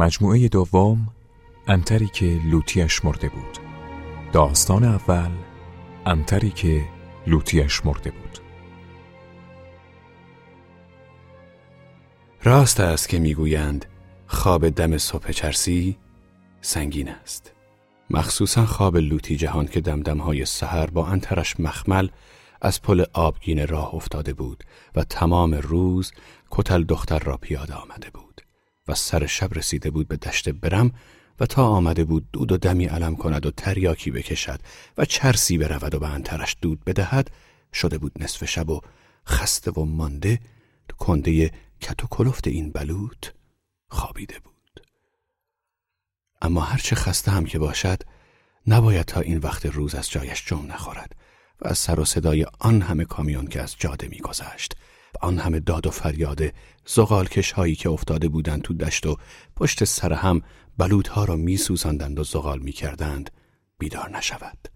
مجموعه دوم انتری که لوتیش مرده بود. داستان اول انتری که لوتیش مرده بود. راست است که می‌گویند خواب دم صبح چرسی سنگین است. مخصوصا خواب لوتی جهان که دمدمهای سحر با انترش مخمل از پل آبگین راه افتاده بود و تمام روز کتل دختر را پیاده آمده بود. و سر شب رسیده بود به دشت برم و تا آمده بود دود و دمی علم کند و تریاکی بکشد و چرسی برود و به انترش دود بدهد شده بود نصف شب و خسته و مانده کنده کت و کلفت این بلوط خوابیده بود. اما هرچه خسته هم که باشد نباید تا این وقت روز از جایش جمع نخورد و از سر و صدای آن همه کامیون که از جاده میگذشت آن همه داد و فریاد زغالکش هایی که افتاده بودند تو دشت و پشت سر هم بلوط ها را می و زغال می کردند بیدار نشود.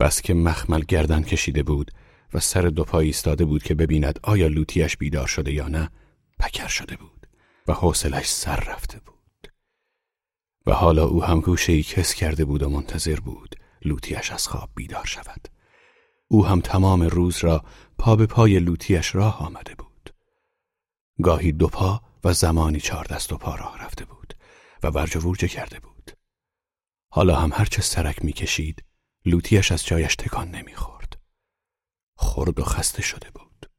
بس که مخمل گردن کشیده بود و سر دو پای ایستاده بود که ببیند آیا لوتیش بیدار شده یا نه پکر شده بود و حوصلش سر رفته بود و حالا او هم گوشه ای کس کرده بود و منتظر بود لوتیش از خواب بیدار شود او هم تمام روز را پا به پای لوتیش راه آمده بود. گاهی دو پا و زمانی چهار دست و پا راه رفته بود و ورج ورجه کرده بود. حالا هم هرچه سرک می‌کشید لوتیش از جایش تکان نمی‌خورد. خرد و خسته شده بود.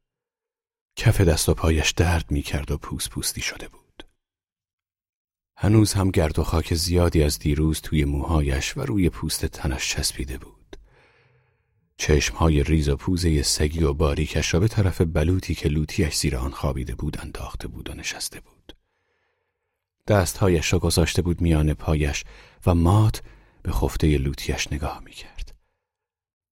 کف دست و پایش درد می‌کرد و پوست پوستی شده بود. هنوز هم گرد و خاک زیادی از دیروز توی موهایش و روی پوست تنش چسبیده بود. چشمهای ریز و پوزه سگی و باریکش را به طرف بلوطی که لوتیش زیر آن خوابیده بود انداخته بود و نشسته بود. دستهایش را گذاشته بود میان پایش و مات به خفته لوتیش نگاه می‌کرد.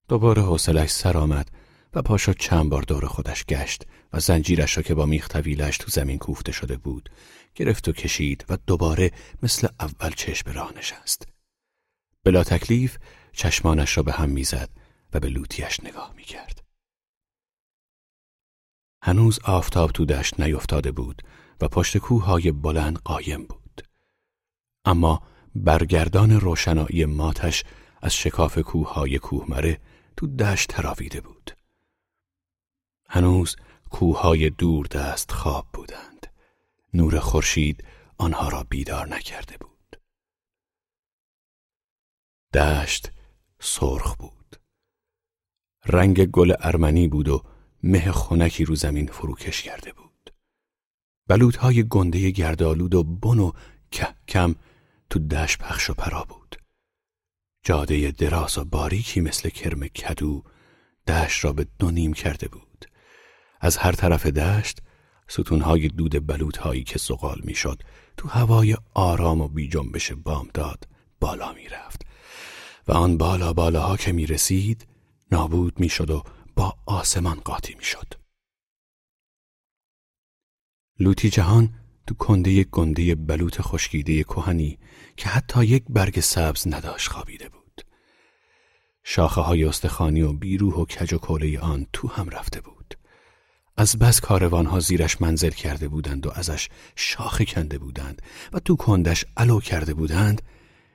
دوباره حوصلش سر آمد و پاشا چند بار دور خودش گشت و زنجیرش را که با میخ طویلش تو زمین کوفته شده بود گرفت و کشید و دوباره مثل اول چشم به راه نشست. بلا تکلیف چشمانش را به هم می‌زد و به لوتیش نگاه می‌کرد. هنوز آفتاب تو دشت نیفتاده بود و پشت کوههای بلند قایم بود. اما برگردان روشنایی ماتش از شکاف کوههای کوهمره تو دشت تراویده بود. هنوز کوههای دور دست خواب بودند. نور خورشید آنها را بیدار نکرده بود. دشت سرخ بود. رنگ گل ارمنی بود و مه خونکی رو زمین فروکش کرده بود. بلوطهای گنده گردالود و بن و کم تو دشت پخش و پرا بود. جاده دراز و باریکی مثل کرم کدو دشت را به دو نیم کرده بود. از هر طرف دشت ستونهای دود بلوطهایی که زغال می‌شد تو هوای آرام و بی جنبش بامداد بالا می‌رفت و آن بالا بالاها که می رسید نابود می‌شد و با آسمان قاطی می‌شد. لوتی جهان تو کنده گنده بلوط خشکیده کهنی که حتی یک برگ سبز نداشت خوابیده بود. شاخه های استخانی و بیروح و کج و کوله آن تو هم رفته بود. از بس کاروانها زیرش منزل کرده بودند و ازش شاخه کنده بودند و تو کندش علو کرده بودند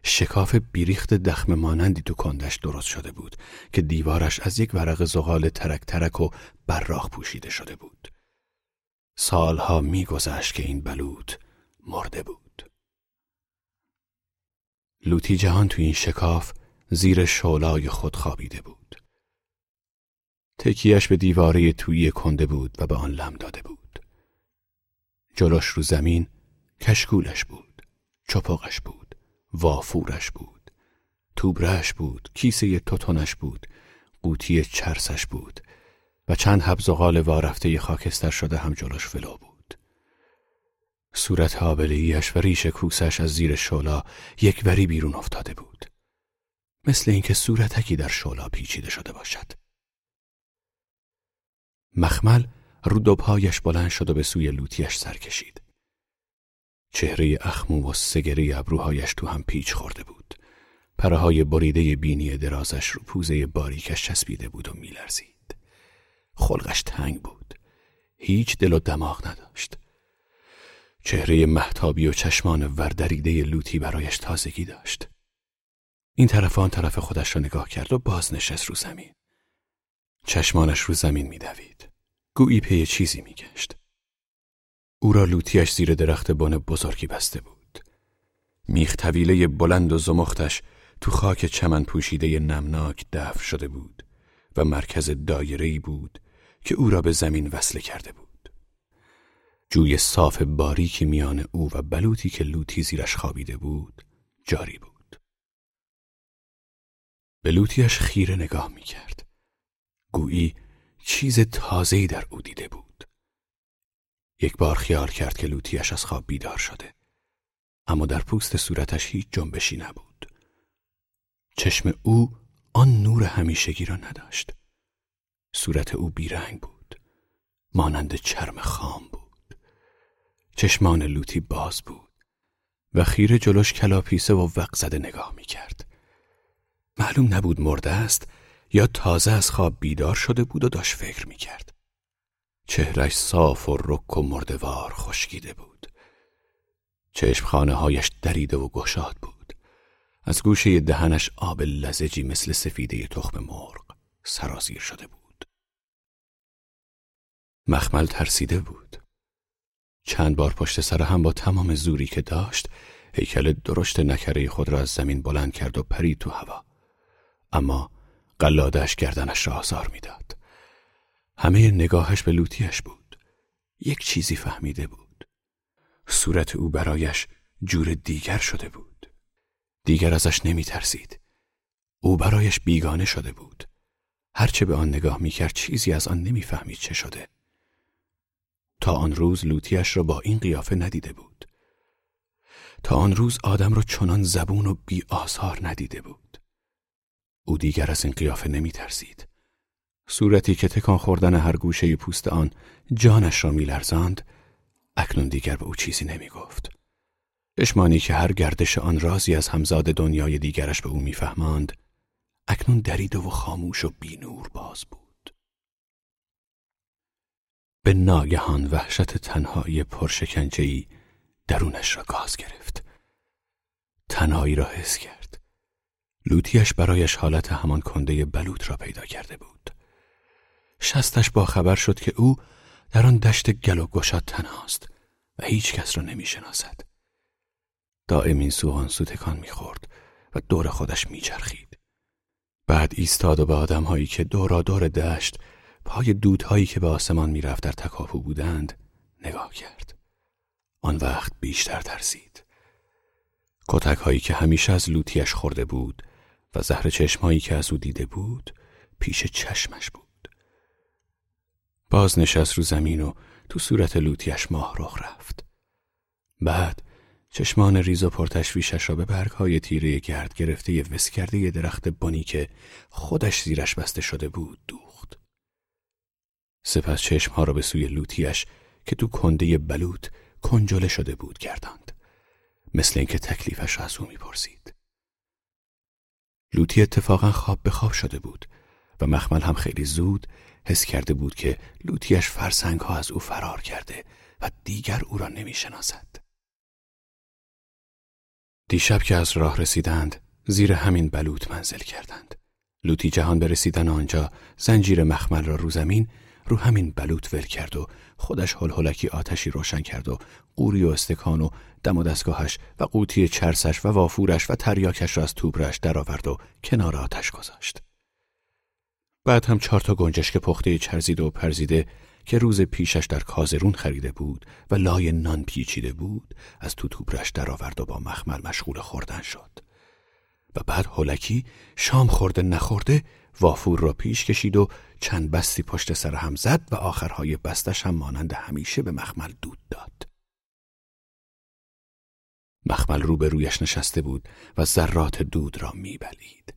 شکاف بیریخت دخم مانندی تو کندش درست شده بود که دیوارش از یک ورق زغال ترک ترک و براق پوشیده شده بود. سالها میگذشت که این بلوط مرده بود. لوتی جهان تو این شکاف زیر شولای خود خوابیده بود. تکیش به دیواره تویی کنده بود و به آن لم داده بود. جلوش رو زمین کشکولش بود، چپاقش بود، وافورش بود، توبرش بود، کیسه توتونش بود، قوطی چرسش بود و چند حب زغال وارفته خاکستر شده هم جلوش ولو بود. صورت حابلیش و ریش کوسش از زیر شولا یک وری بیرون افتاده بود. مثل اینکه صورتکی در شولا پیچیده شده باشد. مخمل رو دو پایش بلند شد و به سوی لوتیش سر کشید. چهره اخمو و سگری ابروهایش تو هم پیچ خورده بود. پرهای بریده بینی درازش رو پوزه باریکش چسبیده بود و میلرزید. خلقش تنگ بود. هیچ دل و دماغ نداشت. چهره محتابی و چشمان وردریده لوتی برایش تازگی داشت. این طرف آن طرف خودش را نگاه کرد و باز نشست رو زمین. چشمانش رو زمین میدوید. گویی پی چیزی میگشت. او را لوتیش زیر درخت بن بزرگی بسته بود. میخ طویله بلند و زمختش تو خاک چمن پوشیده نمناک دفن شده بود و مرکز دایره‌ای بود که او را به زمین وصله کرده بود. جوی صاف باریکی میان او و بلوطی که لوتی زیرش خوابیده بود جاری بود. به لوتیش خیره نگاه می کرد. گویی چیز تازه‌ای در او دیده بود. یک بار خیال کرد که لوتیش از خواب بیدار شده. اما در پوست صورتش هیچ جنبشی نبود. چشم او آن نور همیشگی را نداشت. صورت او بیرنگ بود. مانند چرم خام بود. چشمان لوتی باز بود و خیره جلوش کلاپیسه و وق زده نگاه می کرد. معلوم نبود مرده است یا تازه از خواب بیدار شده بود و داشت فکر می کرد. چهرش صاف و رک و مردوار خشکیده بود. چشمخانه هایش دریده و گشاد بود. از گوشه دهنش آب لزجی مثل سفیده تخم مرغ سرازیر شده بود. مخمل ترسیده بود. چند بار پشت سر هم با تمام زوری که داشت هیکل درشت نکره خود را از زمین بلند کرد و پرید تو هوا. اما قلادش گردنش را آزار می‌داد. همه نگاهش به لوتیش بود. یک چیزی فهمیده بود. صورت او برایش جور دیگر شده بود. دیگر ازش نمی ترسید. او برایش بیگانه شده بود. هرچه به آن نگاه می کرد چیزی از آن نمی‌فهمید چه شده. تا آن روز لوتیش را با این قیافه ندیده بود. تا آن روز آدم را چنان زبون و بی آثار ندیده بود. او دیگر از این قیافه نمی ترسید. صورتی که تکان خوردن هر گوشه پوست آن جانش را میلرزاند اکنون دیگر به او چیزی نمی گفت. چشمانی که هر گردش آن رازی از همزاد دنیای دیگرش به او میفهماند اکنون دریده و خاموش و بینور باز بود. به ناگهان وحشت تنهایی پرشکنجهی درونش را گاز گرفت. تنهایی را حس کرد. لوتیش برایش حالت همان کنده بلوط را پیدا کرده بود. شستش با خبر شد که او در آن دشت گل و گشاد تنهاست و هیچ کس را نمی شناسد. دائم این سو سو تکان می‌خورد و دور خودش میچرخید. بعد ایستاد و به آدمهایی که دورا دور دشت پای دودهایی که به آسمان می‌رفت در تکاپو بودند نگاه کرد. آن وقت بیشتر ترسید. کتک هایی که همیشه از لوتیش خورده بود و زهر چشمهایی که از او دیده بود پیش چشمش بود. باز نشست رو زمین و تو صورت لوتیش ماه رخ رفت. بعد چشمان ریز و پرتشویشش را به برگهای تیره گرد گرفته ی وس کرده ی درخت بانی که خودش زیرش بسته شده بود دوخت. سپس چشمها را به سوی لوتیش که تو کنده بلوط کنجله شده بود گرداند. مثل اینکه تکلیفش را از او می‌پرسید. لوتی اتفاقا خواب به خواب شده بود و مخمل هم خیلی زود حس کرده بود که لوتیش فرسنگ ها از او فرار کرده و دیگر او را نمی شناسد. دیشب که از راه رسیدند زیر همین بلوط منزل کردند. لوتی جهان برسیدن آنجا زنجیر مخمل را رو زمین رو همین بلوط ول کرد و خودش هلهلکی آتشی روشن کرد و قوری و استکان و دم و دستگاهش و قوطی چرسش و وافورش و تریاکش را از توبرش درآورد و کنار آتش گذاشت. بعد هم چهار تا گنجشک پخته چرزیده و پرزیده که روز پیشش در کازرون خریده بود و لای نان پیچیده بود از تو توبرش درآورد و با مخمل مشغول خوردن شد. و بعد هولکی شام خورده نخورده وافور را پیش کشید و چند بستی پشت سر هم زد و آخرهای بستش هم مانند همیشه به مخمل دود داد. مخمل روبرویش نشسته بود و ذرات دود را میبلید.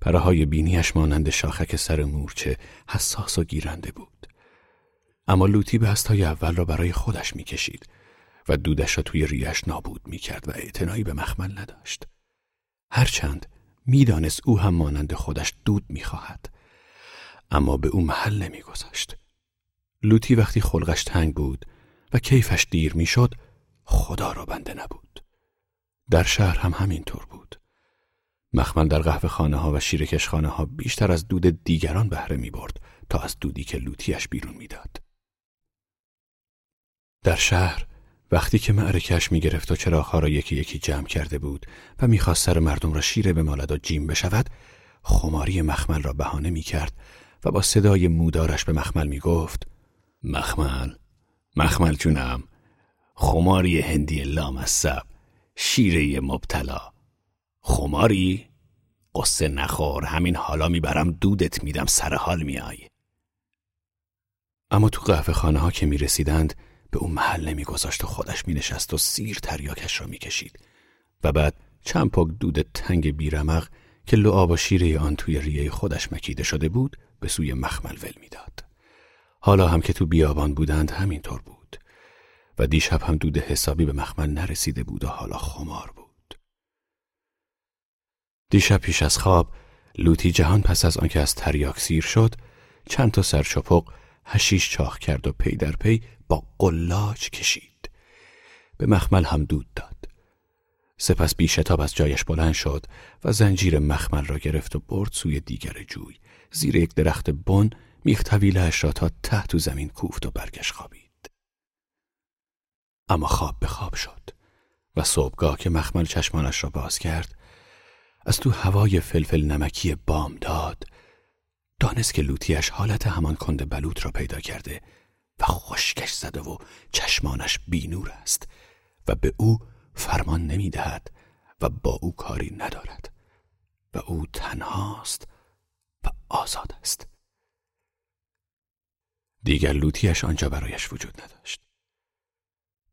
پرهای بینیش مانند شاخک سر مورچه حساس و گیرنده بود. اما لوتی به های اول را برای خودش می‌کشید و دودش را توی ریش نابود می‌کرد و اعتنایی به مخمل نداشت. هرچند می‌دانست او هم مانند خودش دود می‌خواهد اما به او محل نمیگذاشت. لوتی وقتی خلقش تنگ بود و کیفش دیر می‌شد خدا را بنده نبود در شهر هم همینطور بود مخمل در قهوه خانه ها و شیرکش خانه ها بیشتر از دود دیگران بهره می برد تا از دودی که لوتیش بیرون می‌داد. در شهر وقتی که معرکش می گرفت و چراغها را یکی یکی جمع کرده بود و می‌خواست سر مردم را شیره به مالد و جیم بشود خماری مخمل را بهانه می کرد و با صدای مودارش به مخمل می گفت مخمل مخمل جونم خماری هندی لامصب شیره مبتلا خماری؟ قصه نخور همین حالا می‌برم دودت میدم سر حال میای اما تو قهوه خانه ها که می‌رسیدند به اون محل نمیگذاشت و خودش مینشست و سیر تریاکش را می‌کشید و بعد چند پاک دود تنگ بیرمق که لعاب و شیره آن توی ریه خودش مکیده شده بود به سوی مخمل ول می‌داد. حالا هم که تو بیابان بودند همینطور بود و دیشب هم دود حسابی به مخمل نرسیده بود و حالا خمار بود. دیشب پیش از خواب لوتی جهان پس از آنکه از تریاک سیر شد چند تا سرچپق حشیش چاخ کرد و پی در پی با قلاج کشید. به مخمل هم دود داد. سپس بی‌شتاب از جایش بلند شد و زنجیر مخمل را گرفت و برد سوی دیگر جوی زیر یک درخت بن میخ را تا ته تو زمین کوفت و برگشت خوابید اما خواب به خواب شد و صبحگاه که مخمل چشمانش را باز کرد از تو هوای فلفل نمکی بام داد. دانست که لوتیش حالت همان کنده بلوط را پیدا کرده و خشکش زده و چشمانش بینور است و به او فرمان نمی دهد و با او کاری ندارد و او تنهاست و آزاد است. دیگر لوتیش آنجا برایش وجود نداشت.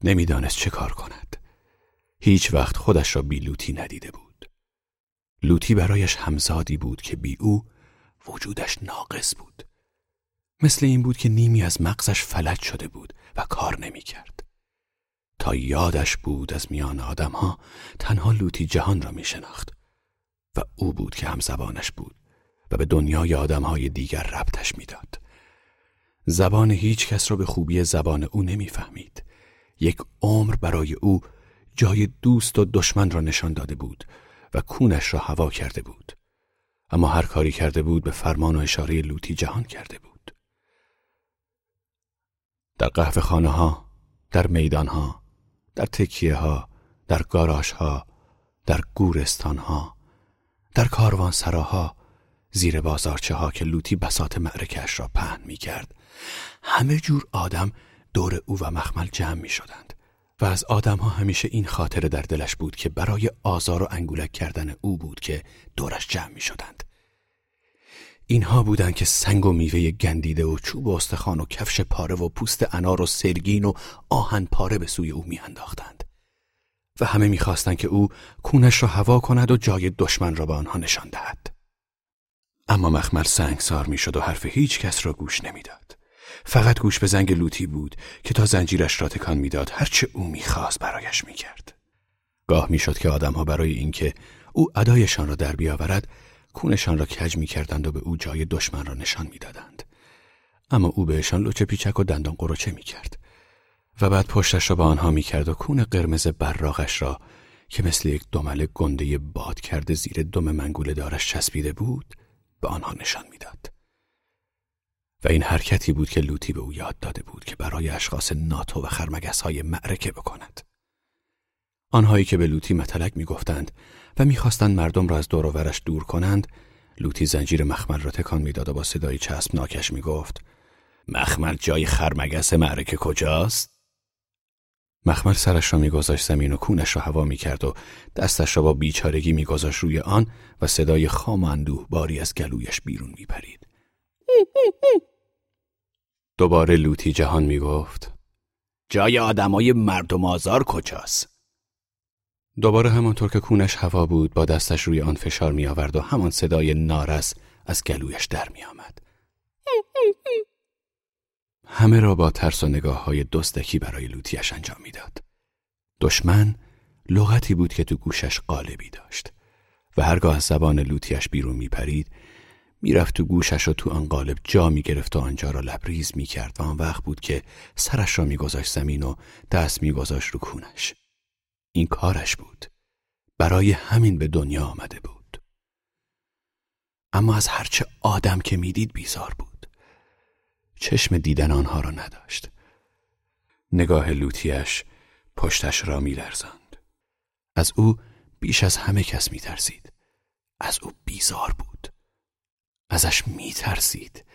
نمی‌دانست چه کار کند. هیچ وقت خودش را بی لوتی ندیده بود. لوتی برایش همزادی بود که بی او وجودش ناقص بود مثل این بود که نیمی از مغزش فلج شده بود و کار نمی کرد. تا یادش بود از میان آدمها تنها لوتی جهان را می شناخت و او بود که هم زبانش بود و به دنیای آدمهای دیگر ربطش می‌داد. زبان هیچ کس را به خوبی زبان او نمی‌فهمید. یک عمر برای او جای دوست و دشمن را نشان داده بود و کونش را هوا کرده بود. اما هر کاری کرده بود به فرمان و اشاره لوتی جهان کرده بود. در قهوه خانه ها، در میدان ها، در تکیه ها، در گاراش ها، در گورستان ها، در کاروان سراها، زیر بازارچه ها که لوتی بسات معرکش را پهن می کرد. همه جور آدم دور او و مخمل جمع می شدند و از آدم ها همیشه این خاطر در دلش بود که برای آزار و انگولک کردن او بود که دورش جمع می شدند. اینها بودند که سنگ و میوه گندیده و چوب و استخوان و کفش پاره و پوست انار و سرگین و آهن پاره به سوی او میانداختند. و همه می‌خواستند که او کونش را هوا کند و جای دشمن را به آنها نشان دهد. اما مخمل سنگسار می‌شد و حرف هیچ کس را گوش نمی‌داد. فقط گوش به زنگ لوتی بود که تا زنجیرش را تکان می‌داد هرچه او می‌خواست برایش می‌کرد گاه می‌شد که آدمها برای اینکه او ادایشان را در بیاورد کونشان را کج می کردند و به او جای دشمن را نشان می دادند. اما او بهشان لوچه پیچک و دندان قروچه می کرد و بعد پشتش را به آنها می کرد و کون قرمز براغش را که مثل یک دمل گنده باد کرده زیر دم منگوله دارش چسبیده بود به آنها نشان می‌داد. و این حرکتی بود که لوتی به او یاد داده بود که برای اشخاص ناتو و خرمگس های معرکه بکند. آنهایی که به لوتی متلک می‌گفتند و می‌خواستند مردم را از دور ورش دور کنند لوتی زنجیر مخمل را تکان می‌داد و با صدای چسب ناکش می‌گفت مخمل جای خرمگس معرکه کجاست مخمل سرش را میگذاشت زمین و کونش را هوا می‌کرد و دستش را با بیچارگی میگذاشت روی آن و صدای خام و اندوه باری از گلویش بیرون میپرید دوباره لوتی جهان می‌گفت جای آدمای مردم آزار کجاست دوباره همانطور که کونش هوا بود با دستش روی آن فشار می آورد و همان صدای نارس از گلویش در می آمد. همه را با ترس و نگاه های دستکی برای لوتیش انجام می‌داد. دشمن لغتی بود که تو گوشش قالبی داشت و هرگاه از زبان لوتیش بیرون می پرید می‌رفت تو گوشش و تو آن قالب جا می‌گرفت و آنجا را لبریز می‌کرد و آن وقت بود که سرش را میگذاشت زمین و دست میگذاشت رو کونش. این کارش بود. برای همین به دنیا آمده بود. اما از هرچه آدم که می‌دید بیزار بود. چشم دیدن آنها را نداشت. نگاه لوتیش پشتش را میلرزاند. از او بیش از همه کس میترسید. از او بیزار بود. ازش میترسید.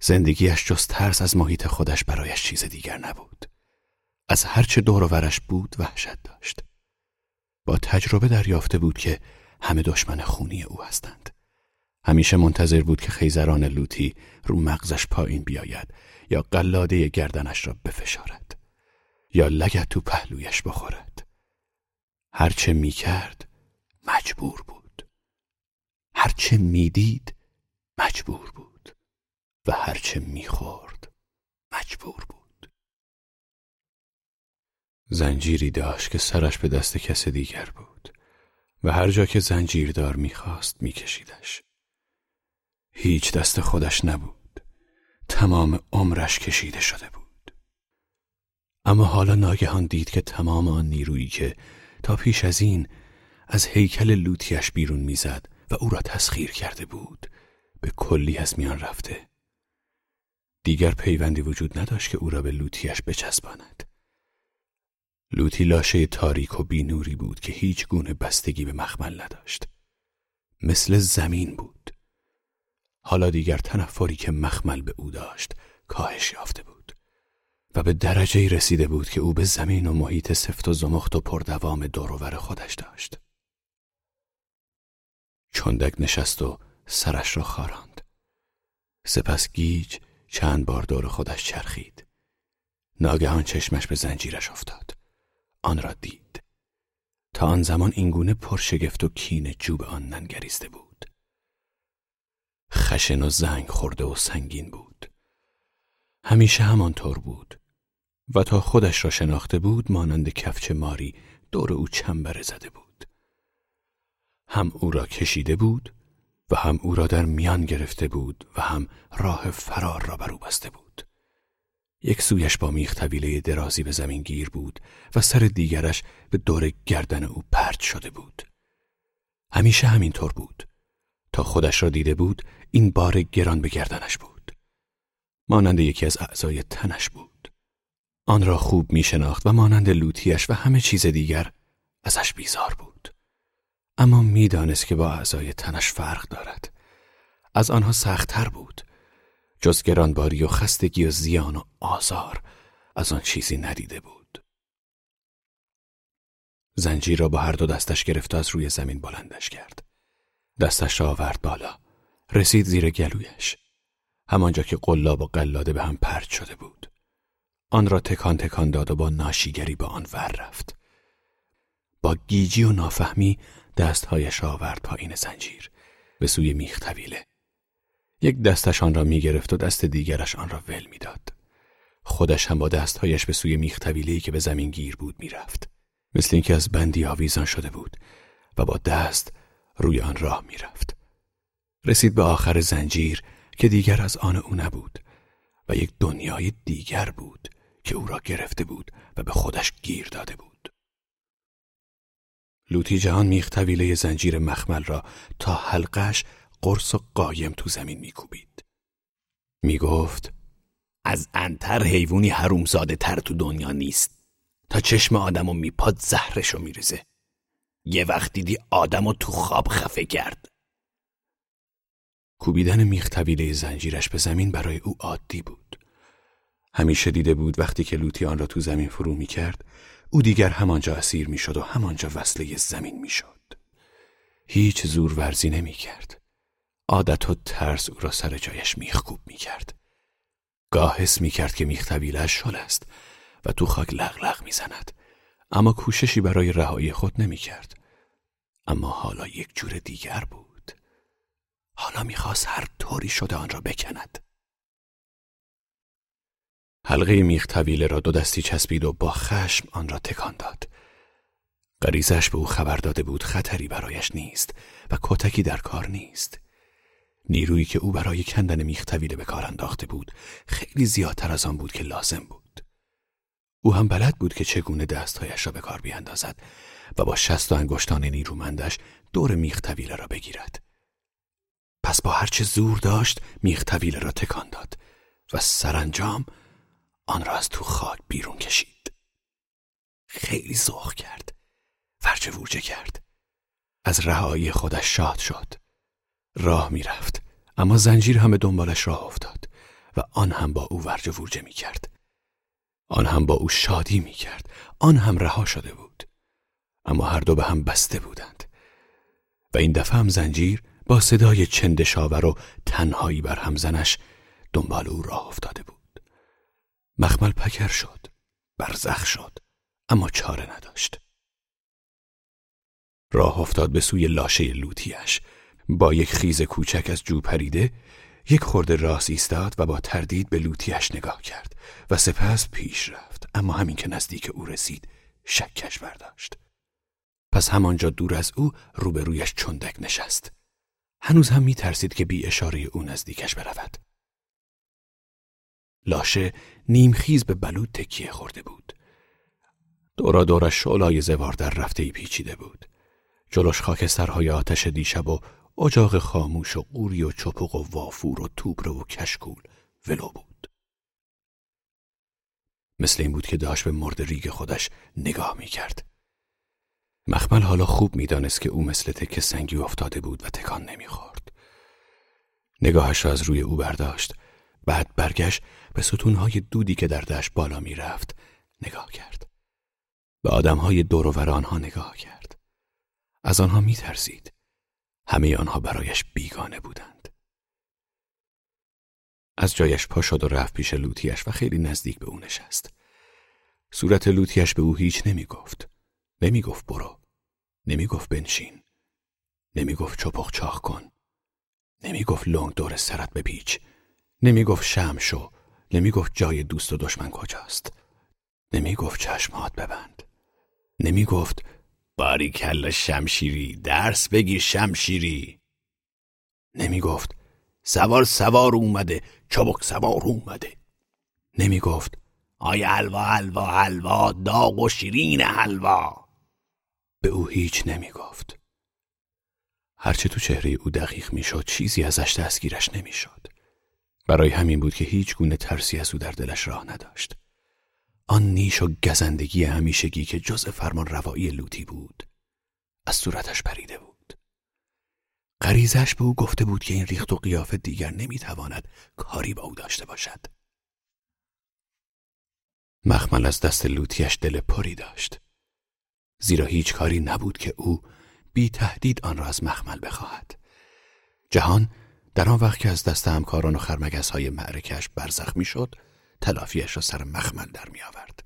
زندگیش جز ترس از محیط خودش برایش چیز دیگر نبود. از هرچه دور ورش بود وحشت داشت. با تجربه دریافته بود که همه دشمن خونی او هستند. همیشه منتظر بود که خیزران لوتی رو مغزش پایین بیاید یا قلاده گردنش را بفشارد یا لگت تو پهلویش بخورد. هرچه می کرد مجبور بود. هرچه می‌دید مجبور بود و هرچه می‌خورد مجبور بود. زنجیری داشت که سرش به دست کس دیگر بود و هر جا که زنجیردار می‌خواست میکشیدش. هیچ دست خودش نبود. تمام عمرش کشیده شده بود. اما حالا ناگهان دید که تمام آن نیرویی که تا پیش از این از هیکل لوتیش بیرون می‌زد و او را تسخیر کرده بود به کلی از میان رفته. دیگر پیوندی وجود نداشت که او را به لوتیش بچسباند. لوتی لاشه تاریک و بینوری بود که هیچ گونه بستگی به مخمل نداشت. مثل زمین بود. حالا دیگر تنفری که مخمل به او داشت کاهش یافته بود و به درجه رسیده بود که او به زمین و محیط سفت و زمخت و پردوام دورور خودش داشت. چندک نشست و سرش را خاراند. سپس گیج چند بار دور خودش چرخید. ناگهان چشمش به زنجیرش افتاد. آن را دید. تا آن زمان اینگونه پرشگفت و کین جوب آن ننگریسته بود. خشن و زنگ خورده و سنگین بود. همیشه همانطور بود. و تا خودش را شناخته بود مانند کفچ ماری دور او چنبره زده بود. هم او را کشیده بود و هم او را در میان گرفته بود و هم راه فرار را بر او بسته بود. یک سویش با میخ طویله درازی به زمین گیر بود و سر دیگرش به دور گردن او پرت شده بود. همیشه همینطور بود. تا خودش را دیده بود این بار گران به گردنش بود. مانند یکی از اعضای تنش بود. آن را خوب می شناخت و مانند لوتیش و همه چیز دیگر ازش بیزار بود. اما می‌دانست که با اعضای تنش فرق دارد. از آنها سختتر بود. جز گرانباری و خستگی و زیان و آزار از آن چیزی ندیده بود. زنجیر را با هر دو دستش گرفت و از روی زمین بلندش کرد. دستش را آورد بالا. رسید زیر گلویش. همانجا که قلاب و قلاده به هم پرد شده بود. آن را تکان تکان داد و با ناشیگری با آن ور رفت. با گیجی و نافهمی دستهایش را آورد پایین زنجیر به سوی میخ طویله. یک دستش آن را می‌گرفت و دست دیگرش آن را ول می‌داد. خودش هم با دستهایش به سوی میخ طویله‌ای که به زمین گیر بود می‌رفت. مثل اینکه از بندی آویزان شده بود و با دست روی آن راه می‌رفت. رسید به آخر زنجیر که دیگر از آن او نبود و یک دنیای دیگر بود که او را گرفته بود و به خودش گیر داده بود. لوتی جهان میخ طویله زنجیر مخمل را تا حلقش قرص و قایم تو زمین میکوبید. می‌گفت از انتر حیوانی حرومزاده تر تو دنیا نیست. تا چشم آدم و میپاد زهرشو میریزه. یه وقت دیدی آدم و تو خواب خفه کرد. کوبیدن میخ طویله زنجیرش به زمین برای او عادی بود. همیشه دیده بود وقتی که لوتی آن را تو زمین فرو می‌کرد او دیگر همانجا اسیر می‌شد و همانجا وصله زمین می‌شد. هیچ زور ورزی نمی کرد. عادت و ترس او را سر جایش میخکوب می کرد. گاه حس می کرد که میخ طویلش شل است و تو خاک لغلغ می زند. اما کوششی برای رهایی خود نمی کرد. اما حالا یک جور دیگر بود. حالا می‌خواست هر طوری شده آن را بکند. حلقه میخ طویله را دو دستی چسبید و با خشم آن را تکان داد. غریزش به او خبر داده بود خطری برایش نیست و کتکی در کار نیست. نیرویی که او برای کندن میخ طویله به کار انداخته بود خیلی زیادتر از آن بود که لازم بود او هم بلد بود که چگونه دستهایش را به کار بیاندازد و با شست و انگشتان نیرومندش دور میخ طویله را بگیرد پس با هرچه زور داشت میخ طویله را تکان داد و سرانجام آن را از تو خاک بیرون کشید خیلی ذوق کرد ورجه ورجه کرد از رهایی خودش شاد شد راه می‌رفت اما زنجیر هم دنبالش راه افتاد و آن هم با او ورجه ورجه می کرد. آن هم با او شادی می کرد. آن هم رها شده بود. اما هر دو به هم بسته بودند. و این دفعه هم زنجیر با صدای چندشاور و تنهایی بر همزنش دنبال او راه افتاده بود. مخمل پکر شد. برزخ شد. اما چاره نداشت. راه افتاد به سوی لاشه لوتیش با یک خیز کوچک از جو پریده یک خورده راست ایستاد و با تردید به لوتیش نگاه کرد و سپس پیش رفت اما همین که نزدیک او رسید شکش برداشت پس همانجا دور از او روبرویش چندک نشست هنوز هم می ترسید که بی اشاره او نزدیکش برود لاشه نیمخیز به بلود تکیه خورده بود. دورا دورش شعلای زوار در رفته ای پیچیده بود. جلوش خاکسترهای آتش دیشب و اجاق خاموش و قوری و چپق و وافور و توبره و کشکول ولو بود. مثل این بود که داشت به مرد ریگ خودش نگاه می کرد مخمل حالا خوب می‌دانست که او مثل تک سنگی افتاده بود و تکان نمی‌خورد. نگاهش را از روی او برداشت. بعد برگشت به ستونهای دودی که در دشت بالا می‌رفت نگاه کرد به آدمهای دور آنها نگاه کرد از آنها میترسید همه آنها برایش بیگانه بودند. از جایش پا شد و رفت پیش لوتیش و خیلی نزدیک به او نشست. صورت لوتیش به او هیچ نمی گفت. نمی گفت برو. نمی گفت بنشین. نمی گفت چپخ چاخ کن. نمی گفت لنگ دور سرت بپیچ. نمی گفت شم شو. نمی گفت جای دوست و دشمن کجاست. نمی گفت چشمات ببند. نمی گفت باری کل شمشیری درس بگیر شمشیری نمی گفت سوار سوار اومده چبک سوار اومده نمی گفت آی حلوا حلوا حلوا داغ و شیرین حلوا به او هیچ نمی گفت هرچه تو چهره او دقیق می‌شد چیزی ازش دستگیرش نمی‌شد. برای همین بود که هیچ گونه ترسی از او در دلش راه نداشت. آن نیش و گزندگی همیشگی که جز فرمان روایی لوتی بود از صورتش پریده بود. غریزش به او گفته بود که این ریخت و قیافه دیگر نمی‌تواند کاری با او داشته باشد. مخمل از دست لوتیش دل پری داشت زیرا هیچ کاری نبود که او بی تهدید آن را از مخمل بخواهد. جهان در آن وقت که از دست همکاران و خرمگس های معرکش برزخ می شد تلافیش را سر مخمل در می آورد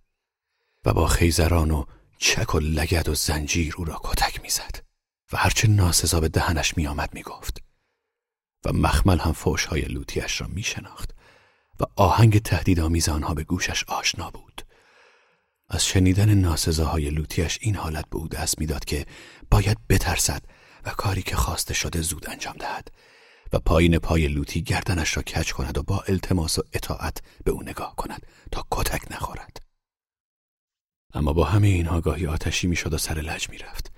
و با خیزران و چک و لگد و زنجیر او را کتک می‌زد و هرچه ناسزا به دهنش میآمد می‌گفت و مخمل هم های لوتیش را میشناخت و آهنگ تهدیدآمیز آنها به گوشش آشنا بود. از شنیدن ناسزاهای لوتیش این حالت به او دست می‌داد که باید بترسد و کاری که خواسته شده زود انجام دهد. و پایین پای لوتی گردنش را کج کند و با التماس و اطاعت به او نگاه کند تا کتک نخورد. اما با همه اینها گاهی آتشی می‌شد و سر لج می‌رفت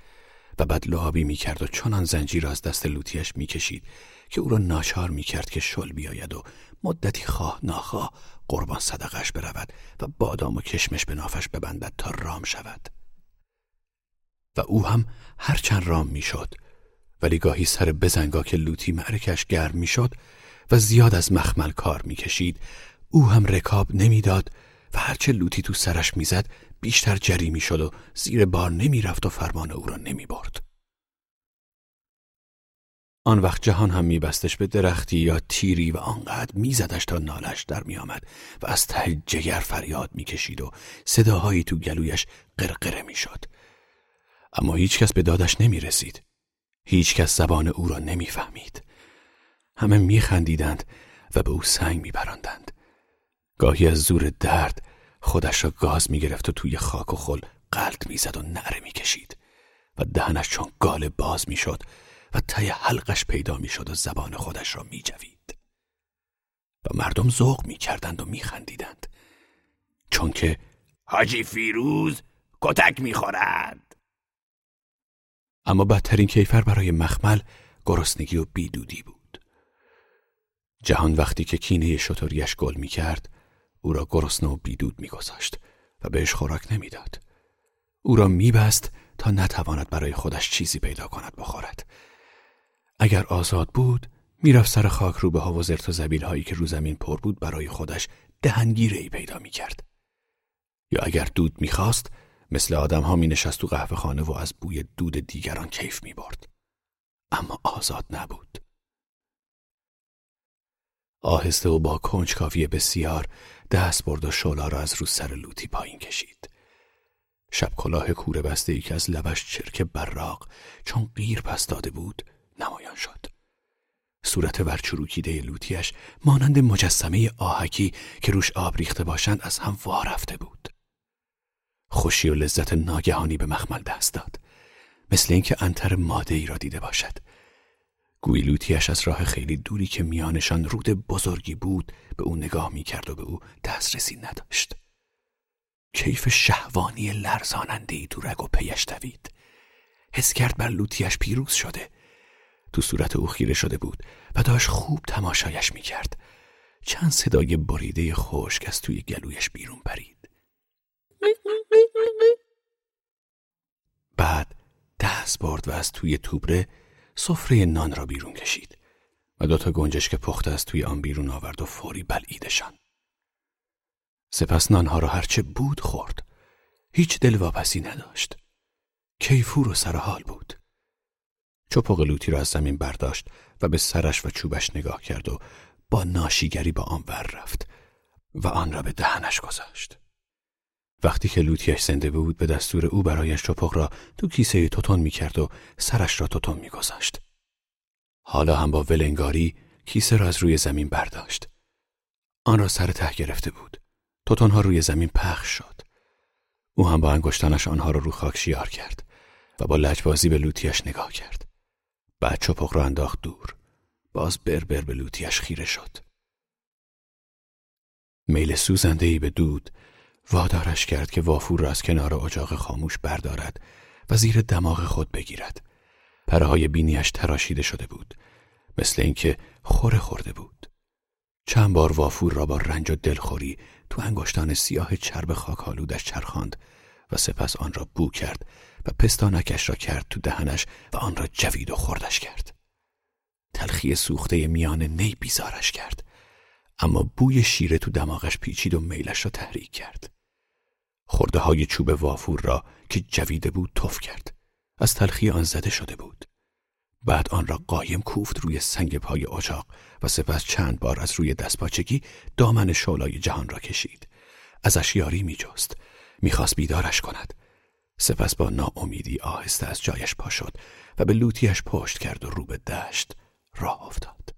و بعد لعابی می‌کرد و چنان زنجیر را از دست لوتیش می‌کشید که او را ناچار می‌کرد که شل بیاید و مدتی خواه ناخواه قربان صدقش برود و بادام و کشمش به نافش ببندد تا رام شود. و او هم هرچند رام می‌شد ولی گاهی سر بزنگا که لوتی معرکش گرم می‌شد و زیاد از مخمل کار می‌کشید او هم رکاب نمی‌داد و هرچه لوتی تو سرش می‌زد بیشتر جری می‌شد و زیر بار نمی‌رفت و فرمان او را نمی برد. آن وقت جهان هم میبستش به درختی یا تیری و آنقدر میزدش تا نالش در میآمد و از ته جگر فریاد می‌کشید و صداهایی تو گلویش قرقره می‌شد. اما هیچکس به دادش نمی رسید. هیچکس زبان او را نمی‌فهمید. همه میخندیدند و به او سنگ میبراندند. گاهی از زور درد خودش را گاز می‌گرفت و توی خاک و خل قلط می‌زد و نعره می‌کشید و دهنش چون گال باز می‌شد و ته حلقش پیدا می‌شد و زبان خودش را میجوید و مردم ذوق می‌کردند و میخندیدند چون که حاجی فیروز کتک می‌خورد اما بدترین کیفر برای مخمل گرسنگی و بیدودی بود. جهان وقتی که کینه شطوریش گل می‌کرد او را گرسنه و بیدود میگذاشت و بهش خوراک نمی‌داد. او را میبست تا نتواند برای خودش چیزی پیدا کند بخورد. اگر آزاد بود می‌رفت سر خاک رو به ها و زرت و زبیل هایی که رو زمین پر بود برای خودش دهنگیره ای پیدا می‌کرد. یا اگر دود می‌خواست مثل آدم ها می نشست تو قهوه خانه و از بوی دود دیگران کیف می برد. اما آزاد نبود. آهسته و با کنجکاوی بسیار دست برد و شولا را از رو سر لوتی پایین کشید. شب کلاه کوره بسته ای که از لبش چرک براق چون غیر پس داده بود نمایان شد. صورت ورچروکیده لوتیش مانند مجسمه آهکی که روش آب ریخته باشند از هم وارفته بود. خوشی و لذت ناگهانی به مخمل دست داد. مثل اینکه انتر ماده ای را دیده باشد. گویی لوتیش از راه خیلی دوری که میانشان رود بزرگی بود به او نگاه می‌کرد و به او دسترسی نداشت. کیف شهوانی لرزاننده ای تو رگ و پیش دوید. حس کرد بر لوتیش پیروز شده. تو صورت او خیره شده بود و داشت خوب تماشایش می‌کرد. چند صدای بریده خشک از توی گلویش بیرون پرید. بعد دست برد و از توی توبره سفره نان را بیرون کشید و دوتا گنجش که پخته از توی آن بیرون آورد و فوری بلعیدشان. سپس نانها را هرچه بود خورد. هیچ دلواپسی نداشت. کیفور و سرحال بود. چپق لوتی را از زمین برداشت و به سرش و چوبش نگاه کرد و با ناشیگری با آن ور رفت و آن را به دهنش گذاشت. وقتی که لوتیش زنده بود به دستور او برایش چپق را تو کیسه توتون می کرد و سرش را توتون می گذاشت. حالا هم با ولنگاری کیسه را از روی زمین برداشت. آن را سر ته گرفته بود. ها روی زمین پخش شد. او هم با انگشتانش آنها را رو خاک شیار کرد و با لجبازی به لوتیش نگاه کرد. بعد چپق را انداخت دور. باز بربر به لوتیش خیره شد. میل سوزنده ای به دود وادارش کرد که وافور را از کنار اجاق خاموش بردارد و زیر دماغ خود بگیرد. پرهای بینیش تراشیده شده بود. مثل اینکه خوره خورده بود. چند بار وافور را با رنج و دلخوری تو انگشتان سیاه چرب خاکالودش چرخاند و سپس آن را بو کرد و پستانکش را کرد تو دهنش و آن را جوید و خوردش کرد. تلخی سوخته میان نی بیزارش کرد. اما بوی شیره تو دماغش پیچید و میلش را تحریک کرد. خورده های چوب وافور را که جویده بود تف کرد. از تلخی آن زده شده بود. بعد آن را قایم کوفت روی سنگ پای اجاق و سپس چند بار از روی دستپاچگی دامن شولای جهان را کشید. ازش یاری می جست. می‌خواست بیدارش کند. سپس با ناامیدی آهسته از جایش پا شد و به لوتیش پشت کرد و رو به دشت راه افتاد.